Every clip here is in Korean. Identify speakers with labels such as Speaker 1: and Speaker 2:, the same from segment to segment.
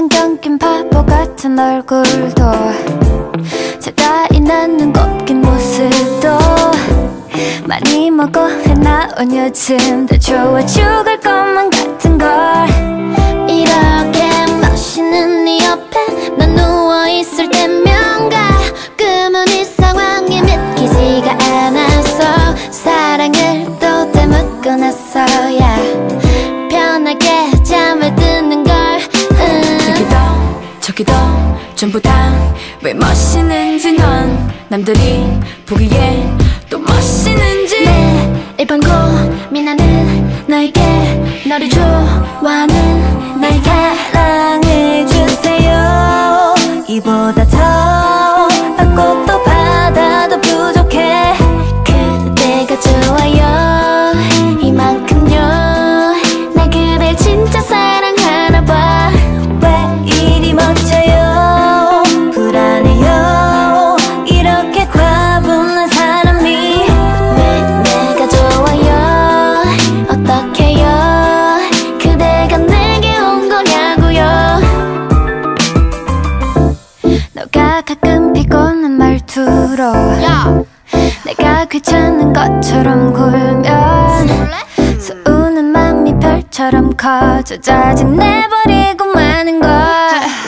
Speaker 1: 안경 낀 바보 같은 얼굴도 자다이 나는 곱긴 모습도 많이 먹어 해나온 요즘도 좋아 죽을 것만 같은 걸.
Speaker 2: 이렇게 멋있는 네 옆에 난 누워있을 때면 가끔은 이 상황이 믿기지가 않아서 사랑을 또 되묻고 나서야
Speaker 3: 저기도 전부 다 왜 멋있는지 넌 남들이 보기에 또 멋있는지.
Speaker 2: 네,
Speaker 1: 말투로
Speaker 2: 야!
Speaker 1: 내가 귀찮은 것처럼 굴면 서우는 맘이 별처럼 커져 짜증내버리고 마는 걸.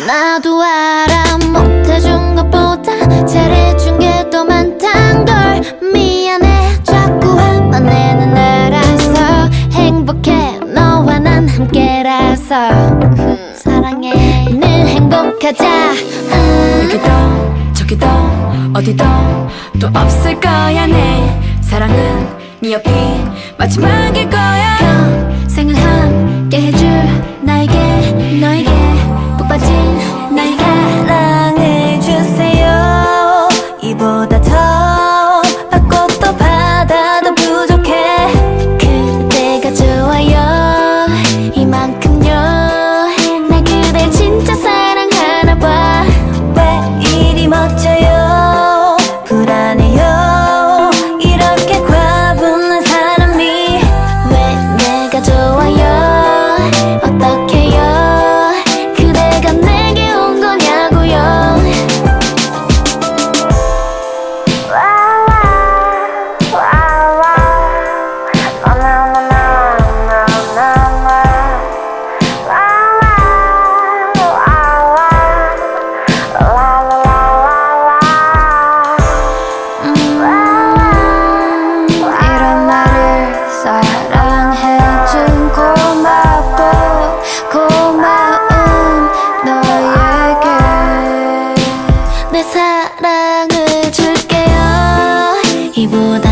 Speaker 2: 나도 알아 못해준 것보다 잘해준 게 더 많단 걸. 미안해. 자꾸 화만 내는 알아서 행복해. 너와 난 함께라서. 사랑해. 늘 행복하자. 음.
Speaker 3: 여기도 저기도 어디도 또 없을 거야 내 사랑은 네 옆이 마지막일
Speaker 2: 사랑을 줄게요. 이보다 더